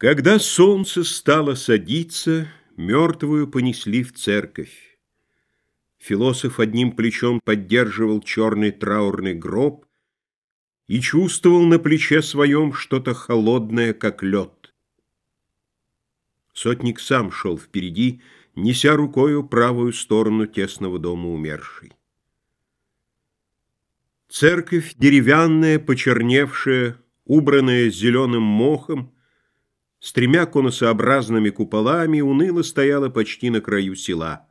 Когда солнце стало садиться, мертвую понесли в церковь. Философ одним плечом поддерживал черный траурный гроб и чувствовал на плече своем что-то холодное, как лед. Сотник сам шел впереди, неся рукою правую сторону тесного дома умершей. Церковь деревянная, почерневшая, убранная зеленым мохом, с тремя конусообразными куполами уныло стояла почти на краю села.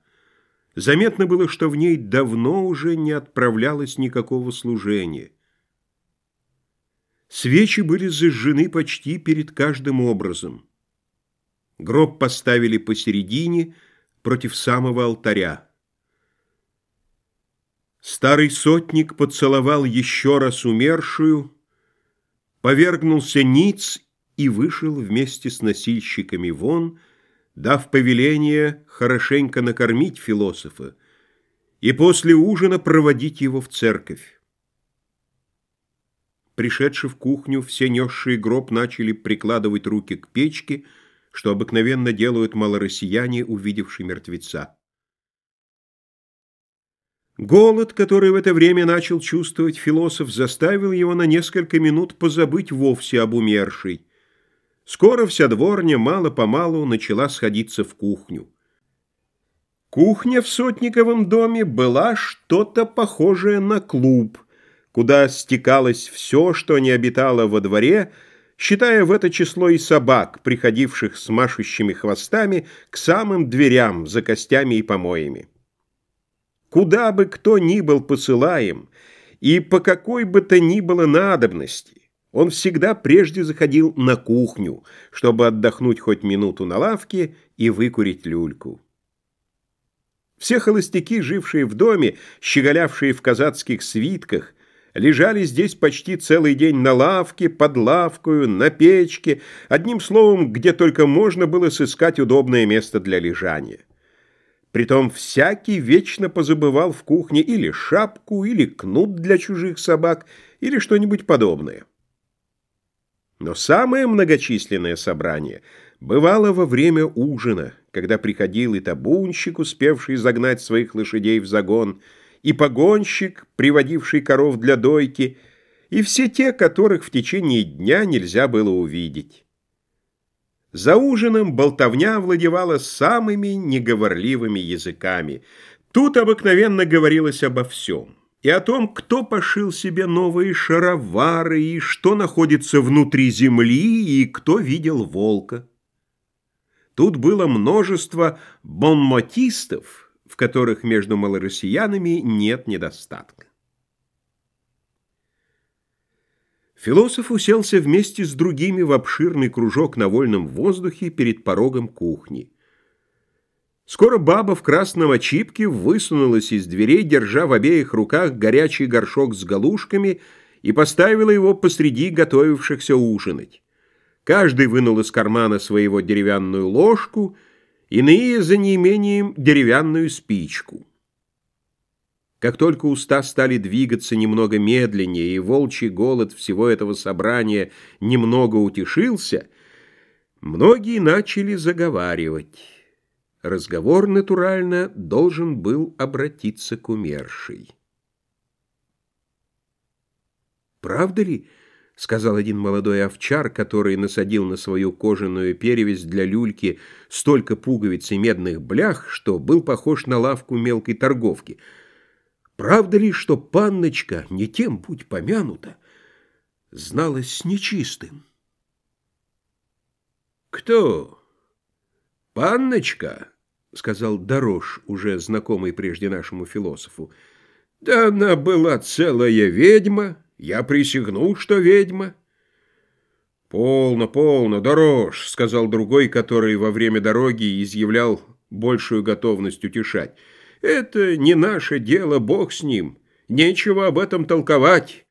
Заметно было, что в ней давно уже не отправлялось никакого служения. Свечи были зажжены почти перед каждым образом. Гроб поставили посередине, против самого алтаря. Старый сотник поцеловал еще раз умершую, повергнулся ниц и вышел вместе с носильщиками вон, дав повеление хорошенько накормить философа и после ужина проводить его в церковь. Пришедши в кухню, все несшие гроб начали прикладывать руки к печке, что обыкновенно делают малороссияне, увидевшие мертвеца. Голод, который в это время начал чувствовать философ, заставил его на несколько минут позабыть вовсе об умершей. Скоро вся дворня мало-помалу начала сходиться в кухню. Кухня в Сотниковом доме была что-то похожее на клуб, куда стекалось все, что не обитало во дворе, считая в это число и собак, приходивших с машущими хвостами к самым дверям за костями и помоями. Куда бы кто ни был посылаем, и по какой бы то ни было надобности, он всегда прежде заходил на кухню, чтобы отдохнуть хоть минуту на лавке и выкурить люльку. Все холостяки, жившие в доме, щеголявшие в казацких свитках, лежали здесь почти целый день на лавке, под лавкою, на печке, одним словом, где только можно было сыскать удобное место для лежания. Притом всякий вечно позабывал в кухне или шапку, или кнут для чужих собак, или что-нибудь подобное. Но самое многочисленное собрание бывало во время ужина, когда приходил и табунщик, успевший загнать своих лошадей в загон, и погонщик, приводивший коров для дойки, и все те, которых в течение дня нельзя было увидеть. За ужином болтовня овладевала самыми неговорливыми языками. Тут обыкновенно говорилось обо всем и о том, кто пошил себе новые шаровары, и что находится внутри земли, и кто видел волка. Тут было множество бонмотистов, в которых между малороссиянами нет недостатка. Философ уселся вместе с другими в обширный кружок на вольном воздухе перед порогом кухни. Скоро баба в красном очипке высунулась из дверей, держа в обеих руках горячий горшок с галушками и поставила его посреди готовившихся ужинать. Каждый вынул из кармана своего деревянную ложку, иные за неимением деревянную спичку. Как только уста стали двигаться немного медленнее, и волчий голод всего этого собрания немного утешился, многие начали заговаривать. Разговор, натурально, должен был обратиться к умершей. «Правда ли?» — сказал один молодой овчар, который насадил на свою кожаную перевязь для люльки столько пуговиц и медных блях, что был похож на лавку мелкой торговки. «Правда ли, что панночка, не тем будь помянута, зналась с нечистым?» «Кто?» «Панночка», — сказал Дорож, уже знакомый прежде нашему философу, — «да она была целая ведьма, я присягну, что ведьма». «Полно, полно, Дорож», — сказал другой, который во время дороги изъявлял большую готовность утешать. «Это не наше дело, Бог с ним, нечего об этом толковать».